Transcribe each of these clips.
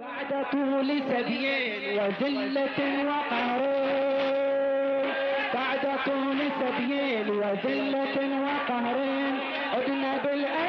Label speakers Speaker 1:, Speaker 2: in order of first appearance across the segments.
Speaker 1: بعد طول سبيين وذلة وقهر. بعد طول سبيين وذلة وقهر. عدنا بالأيتام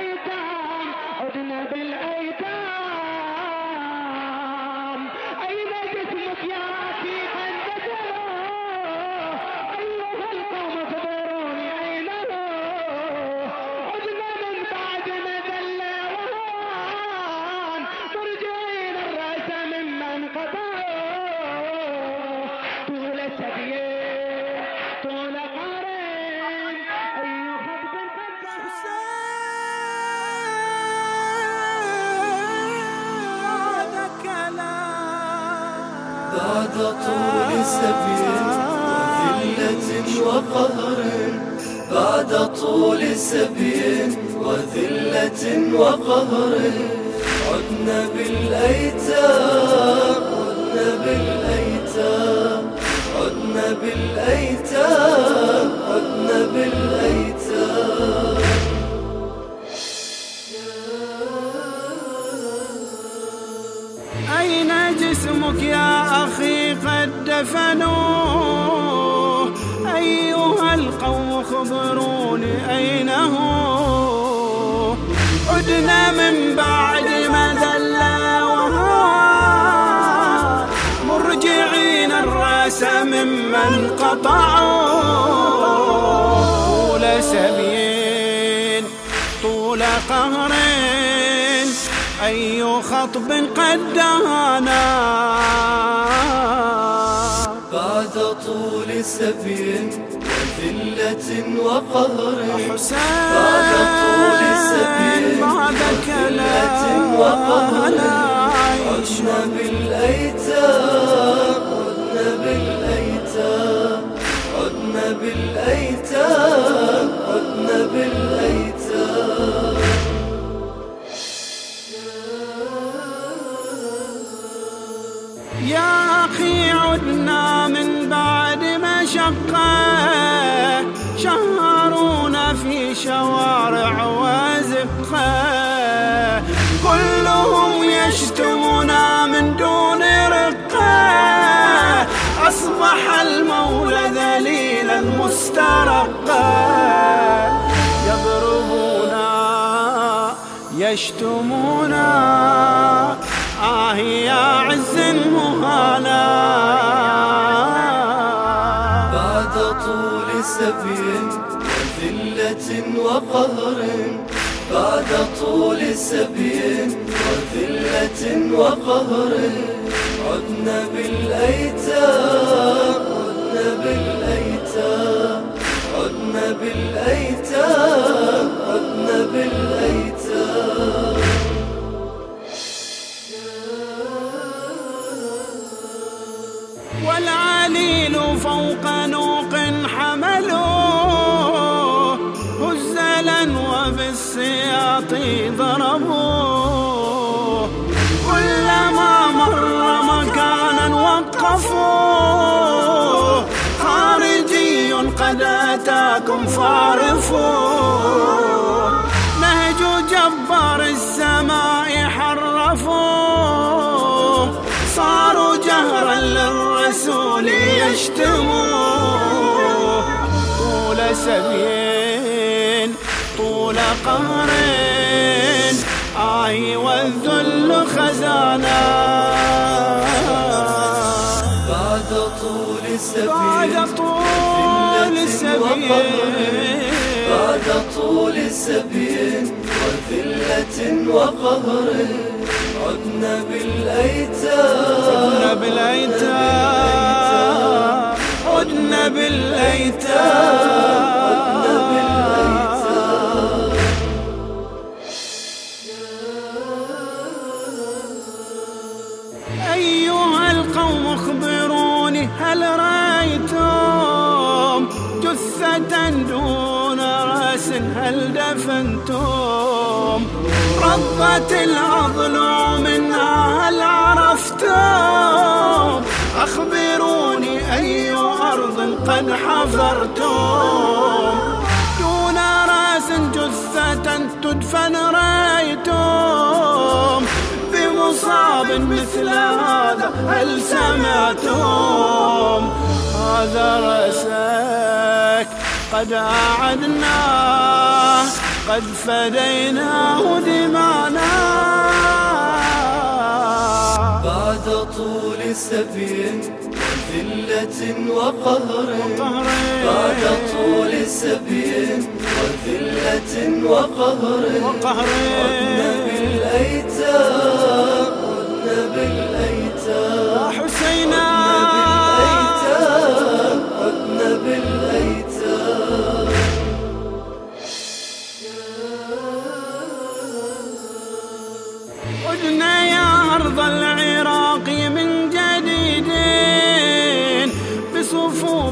Speaker 1: بعد طول سبيل
Speaker 2: وذلة وقهر بعد طول سبيل وذلة وقهر عدنا بالأيتام عدنا بالأيتام عدنا بالأيتام
Speaker 3: القوم خبروني أين هو عدنا من بعد ما ذل وهان مرجعين الرأس ممن قطعوا. طول سبيل طول قهرين. أي خطب قد دهانا.
Speaker 2: بعد طول سبيل وذلة وقهر.
Speaker 3: حسين
Speaker 2: بعد طول
Speaker 3: بعد
Speaker 2: وذلة وقهر. عدنا بالأيتام عدنا بالأيتام عدنا بالأيتام عدنا بالأيتام.
Speaker 3: يا أخي عدنا من بعد مشقة شهرونا في شوارع وزقة كلهم يشتمنا من دون رقة أصبح المولى ذليلا مسترقا. يضربونا يشتمونا.
Speaker 2: سبيل وذلة وقهر بعد طول سبيل وذلة وقهر عدنا بالأيتام عدنا بالأيتام عدنا بالأيتام.
Speaker 3: وبالسياط ضربوه كلما مر مكانا وقفوه خارجي قد أتاكم فارفوه نهج جبار السماء حرفوه صاروا جهرا للرسول يشتموه طول سبيل طول قهرين آه والذل خزانا.
Speaker 2: بعد طول سبيل
Speaker 3: بعد طول سبيل
Speaker 2: بعد طول سبيل وذلة وقهر عدنا بالأيتام
Speaker 3: عدنا بالأيتام. عدنا بالأيتام. دون رأس هل دفنتم؟ ربت الأضلع منها هل عرفتم؟ أخبروني أي أرض قد حفرتم دون رأس جثة تدفن رأيتم. بمصاب مثل هذا هل سمعتم؟ هذا قد أعدناه قد فديناه دمعنا
Speaker 2: بعد طول سبي وذلة وقهر. بعد طول سبي وذلة وقهر.
Speaker 3: وقهر.
Speaker 2: عدنا بالأيتام عدنا بالأيتام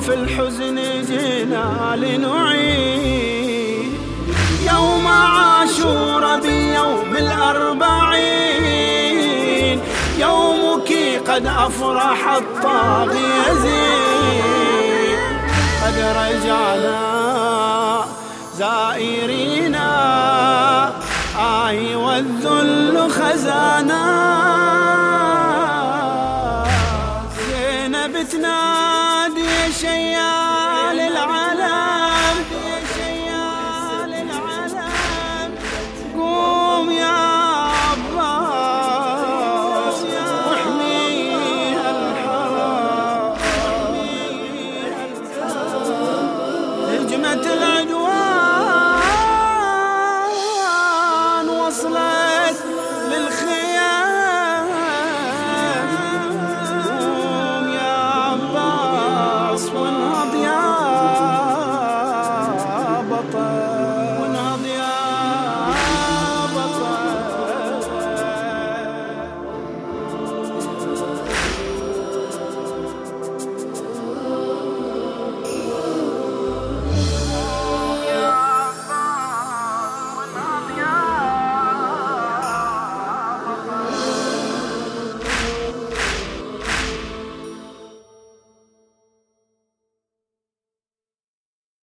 Speaker 3: بصفوف الحزن جينا لنعيد. يوم عاشور بيوم الأربعين. يومك قد أفرح الطاغي يزيد. قد رجعنا زائرينا آه والذل خزانا.